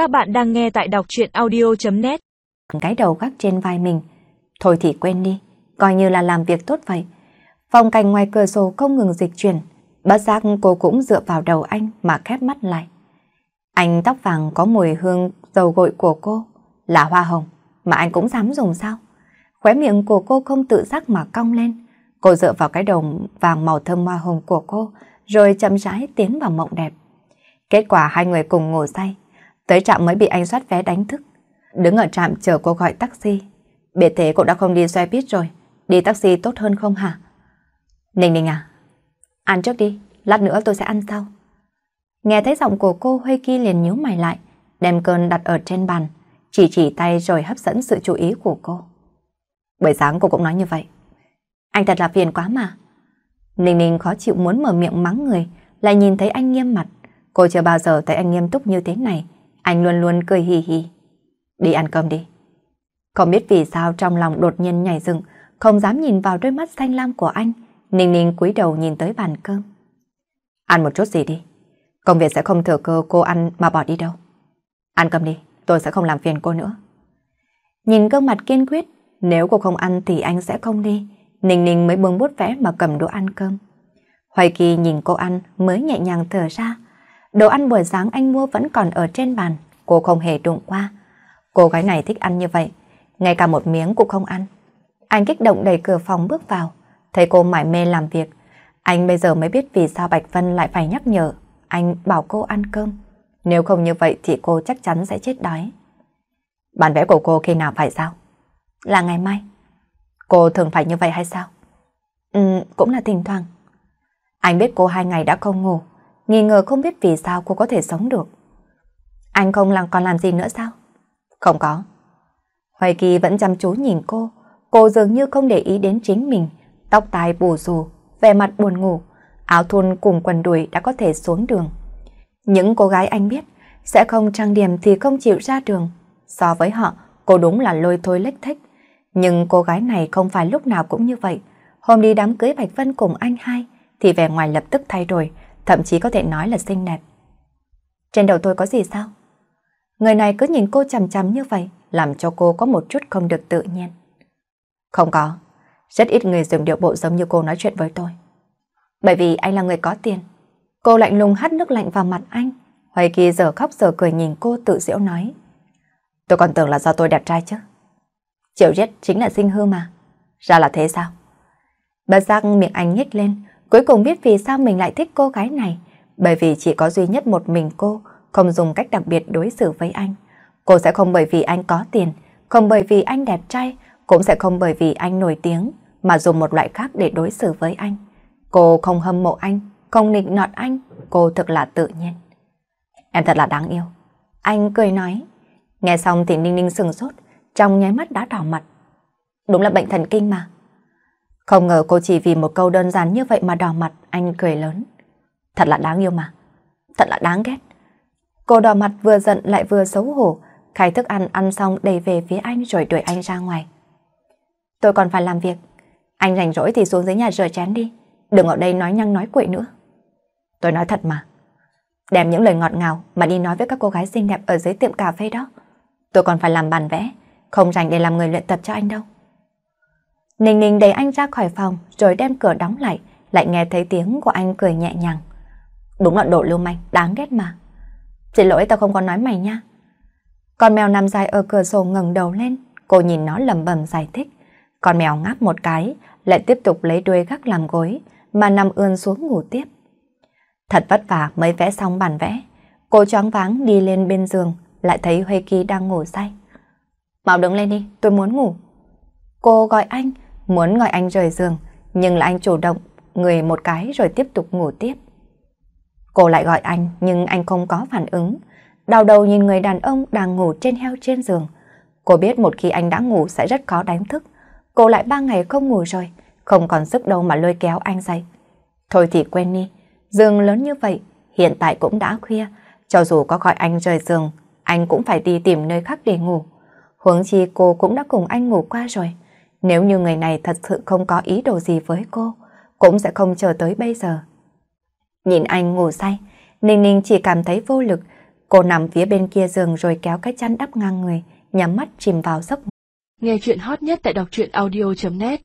Các bạn đang nghe tại đọc truyện audio.net Cái đầu gác trên vai mình. Thôi thì quên đi, coi như là làm việc tốt vậy. phòng cảnh ngoài cửa sổ không ngừng dịch chuyển. Bất giác cô cũng dựa vào đầu anh mà khép mắt lại. Anh tóc vàng có mùi hương dầu gội của cô, là hoa hồng, mà anh cũng dám dùng sao? Khóe miệng của cô không tự giác mà cong lên. Cô dựa vào cái đầu vàng màu thơm hoa hồng của cô, rồi chậm rãi tiến vào mộng đẹp. Kết quả hai người cùng ngủ say, tới trạm mới bị anh soát vé đánh thức. Đứng ở trạm chờ cô gọi taxi. Biệt thế cũng đã không đi xe buýt rồi, đi taxi tốt hơn không hả? Ninh Ninh à, ăn trước đi, lát nữa tôi sẽ ăn sau. Nghe thấy giọng của cô Huy ki liền nhíu mày lại, đem cơn đặt ở trên bàn, chỉ chỉ tay rồi hấp dẫn sự chú ý của cô. Buổi sáng cô cũng nói như vậy. Anh thật là phiền quá mà. Ninh Ninh khó chịu muốn mở miệng mắng người, lại nhìn thấy anh nghiêm mặt. Cô chưa bao giờ thấy anh nghiêm túc như thế này. Anh luôn luôn cười hì hì. Đi ăn cơm đi. Không biết vì sao trong lòng đột nhiên nhảy dựng, không dám nhìn vào đôi mắt xanh lam của anh. Ninh Ninh cúi đầu nhìn tới bàn cơm. Ăn một chút gì đi. Công việc sẽ không thừa cơ cô ăn mà bỏ đi đâu. Ăn cơm đi, tôi sẽ không làm phiền cô nữa. Nhìn gương mặt kiên quyết, nếu cô không ăn thì anh sẽ không đi. Ninh Ninh mới bưng bút vẽ mà cầm đũa ăn cơm. Hoài Kỳ nhìn cô ăn mới nhẹ nhàng thở ra. Đồ ăn buổi sáng anh mua vẫn còn ở trên bàn, cô không hề đụng qua. Cô gái này thích ăn như vậy, ngay cả một miếng cũng không ăn. Anh kích động đẩy cửa phòng bước vào, thấy cô mải mê làm việc. Anh bây giờ mới biết vì sao Bạch Vân lại phải nhắc nhở, anh bảo cô ăn cơm. Nếu không như vậy thì cô chắc chắn sẽ chết đói. Bản vẽ của cô khi nào phải sao? Là ngày mai. Cô thường phải như vậy hay sao? Ừ, cũng là thỉnh thoảng. Anh biết cô hai ngày đã không ngủ, nghi ngờ không biết vì sao cô có thể sống được. Anh không làm còn làm gì nữa sao? Không có. Hoài Kỳ vẫn chăm chú nhìn cô, cô dường như không để ý đến chính mình, tóc tai bù rù, vẻ mặt buồn ngủ, áo thun cùng quần đùi đã có thể xuống đường. Những cô gái anh biết sẽ không trang điểm thì không chịu ra đường. So với họ, cô đúng là lôi thôi lếch thách. Nhưng cô gái này không phải lúc nào cũng như vậy. Hôm đi đám cưới Bạch Vân cùng anh hai thì vẻ ngoài lập tức thay đổi, thậm chí có thể nói là xinh đẹp. Trên đầu tôi có gì sao? Người này cứ nhìn cô chằm chằm như vậy, làm cho cô có một chút không được tự nhiên. Không có, rất ít người dùng điệu bộ giống như cô nói chuyện với tôi. Bởi vì anh là người có tiền. Cô lạnh lùng hắt nước lạnh vào mặt anh. Hoài Kỳ giờ khóc giờ cười nhìn cô tự diễu nói. Tôi còn tưởng là do tôi đẹp trai chứ. Triệu giết chính là sinh hư mà. Ra là thế sao? Bất giác miệng anh nhếch lên, cuối cùng biết vì sao mình lại thích cô gái này. Bởi vì chỉ có duy nhất một mình cô, không dùng cách đặc biệt đối xử với anh. Cô sẽ không bởi vì anh có tiền, không bởi vì anh đẹp trai, cũng sẽ không bởi vì anh nổi tiếng, mà dùng một loại khác để đối xử với anh. Cô không hâm mộ anh, không nịnh nọt anh, cô thực là tự nhiên. Em thật là đáng yêu. Anh cười nói. Nghe xong thì Ninh Ninh sừng sốt, trong nháy mắt đã đỏ mặt. Đúng là bệnh thần kinh mà. Không ngờ cô chỉ vì một câu đơn giản như vậy mà đỏ mặt, anh cười lớn. Thật là đáng yêu mà. Thật là đáng ghét. Cô đỏ mặt vừa giận lại vừa xấu hổ, khai thức ăn ăn xong đầy về phía anh rồi đuổi anh ra ngoài. Tôi còn phải làm việc. Anh rảnh rỗi thì xuống dưới nhà rửa chén đi. Đừng ở đây nói nhăng nói quậy nữa. Tôi nói thật mà. Đem những lời ngọt ngào mà đi nói với các cô gái xinh đẹp ở dưới tiệm cà phê đó. Tôi còn phải làm bản vẽ, không rảnh để làm người luyện tập cho anh đâu. Ninh Ninh đẩy anh ra khỏi phòng rồi đem cửa đóng lại, lại nghe thấy tiếng của anh cười nhẹ nhàng. Đúng là đồ lưu manh, đáng ghét mà. Xin lỗi tao không có nói mày nha. Con mèo nằm dài ở cửa sổ ngẩng đầu lên, cô nhìn nó lầm bầm giải thích. Con mèo ngáp một cái, lại tiếp tục lấy đuôi gác làm gối, mà nằm ươn xuống ngủ tiếp. Thật vất vả mới vẽ xong bản vẽ. Cô choáng váng đi lên bên giường, lại thấy Huê Kỳ đang ngủ say. Mau đứng lên đi, tôi muốn ngủ. Cô gọi anh, muốn gọi anh rời giường, nhưng là anh chủ động, người một cái rồi tiếp tục ngủ tiếp. Cô lại gọi anh, nhưng anh không có phản ứng. đào đầu nhìn người đàn ông đang ngủ trên heo trên giường. Cô biết một khi anh đã ngủ sẽ rất khó đánh thức. Cô lại ba ngày không ngủ rồi, không còn sức đâu mà lôi kéo anh dậy. Thôi thì quên đi, giường lớn như vậy, hiện tại cũng đã khuya. Cho dù có gọi anh rời giường, anh cũng phải đi tìm nơi khác để ngủ. Huống chi cô cũng đã cùng anh ngủ qua rồi. Nếu như người này thật sự không có ý đồ gì với cô, cũng sẽ không chờ tới bây giờ. Nhìn anh ngủ say, Ninh Ninh chỉ cảm thấy vô lực, Cô nằm phía bên kia giường rồi kéo cái chăn đắp ngang người, nhắm mắt chìm vào giấc ngủ. Nghe chuyện hot nhất tại đọc truyện audio.net